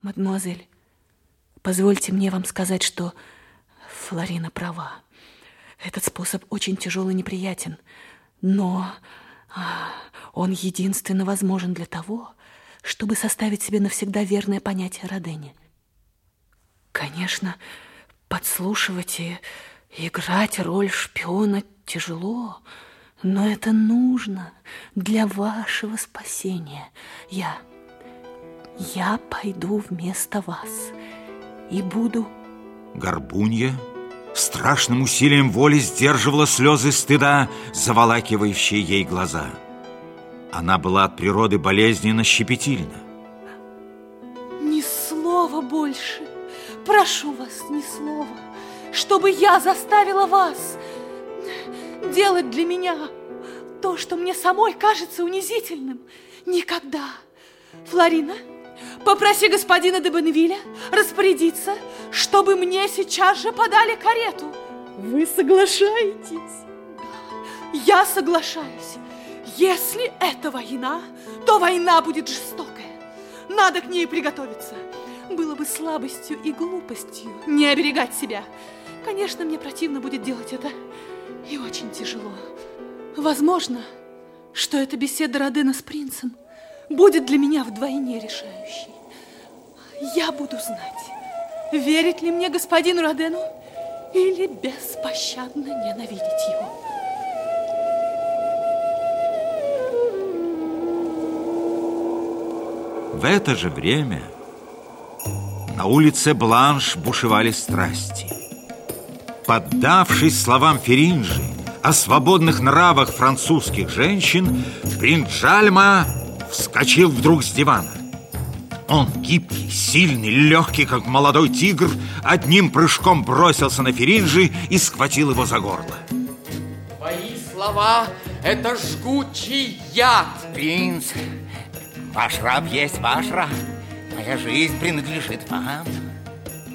Мадемуазель, позвольте мне вам сказать, что Флорина права. Этот способ очень тяжел и неприятен, но а, он единственно возможен для того, чтобы составить себе навсегда верное понятие о Родене. Конечно, подслушивать и играть роль шпиона тяжело, но это нужно для вашего спасения. Я, я пойду вместо вас и буду... Горбунья страшным усилием воли сдерживала слезы стыда, заволакивающие ей глаза. Она была от природы болезненно щепетильна. Ни слова больше. Прошу вас, ни слова, чтобы я заставила вас делать для меня то, что мне самой кажется унизительным. Никогда. Флорина, попроси господина де Бонневиля распорядиться, чтобы мне сейчас же подали карету. Вы соглашаетесь? Я соглашаюсь. Если это война, то война будет жестокая. Надо к ней приготовиться. Было бы слабостью и глупостью не оберегать себя. Конечно, мне противно будет делать это. И очень тяжело. Возможно, что эта беседа Родена с принцем будет для меня вдвойне решающей. Я буду знать, верить ли мне господину Родену или беспощадно ненавидеть его. В это же время на улице Бланш бушевали страсти. Поддавшись словам Феринжи о свободных нравах французских женщин, принц Жальма вскочил вдруг с дивана. Он гибкий, сильный, легкий, как молодой тигр, одним прыжком бросился на Феринжи и схватил его за горло. Твои слова — это жгучий яд. Принц, Ваш раб есть ваш раб. Моя жизнь принадлежит вам.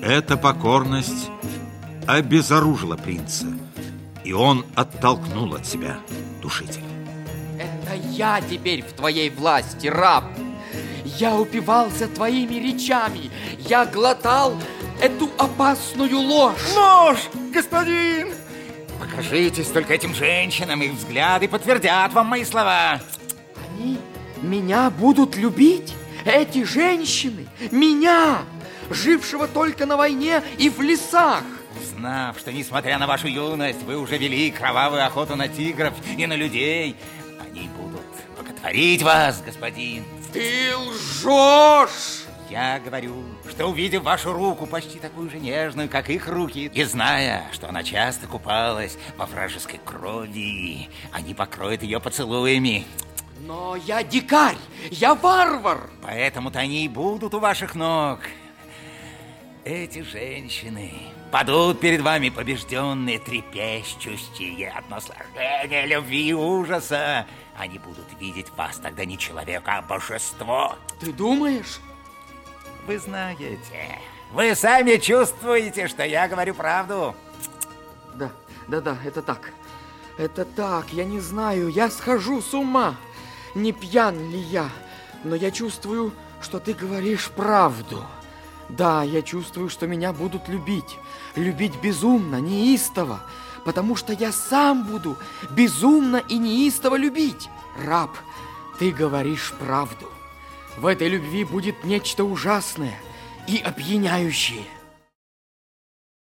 Эта покорность обезоружила принца, и он оттолкнул от себя душителя. Это я теперь в твоей власти, раб. Я упивался твоими речами. Я глотал эту опасную ложь. Ложь, господин! Покажитесь только этим женщинам, их взгляды подтвердят вам мои слова. Они меня будут любить? Эти женщины? Меня, жившего только на войне и в лесах? Узнав, что, несмотря на вашу юность, вы уже вели кровавую охоту на тигров и на людей, они будут боготворить вас, господин. Ты лжешь! Я говорю, что увидев вашу руку почти такую же нежную, как их руки, и зная, что она часто купалась во вражеской крови, они покроют ее поцелуями. Но я дикарь, я варвар. Поэтому-то они и будут у ваших ног. Эти женщины падут перед вами побежденные, трепещущие от наслаждения, любви и ужаса. Они будут видеть вас тогда не человека, а божество. Ты думаешь? Вы знаете, вы сами чувствуете, что я говорю правду. Да, да, да, это так. Это так, я не знаю, я схожу с ума не пьян ли я, но я чувствую, что ты говоришь правду. Да, я чувствую, что меня будут любить. Любить безумно, неистово, потому что я сам буду безумно и неистово любить. Раб, ты говоришь правду. В этой любви будет нечто ужасное и опьяняющее.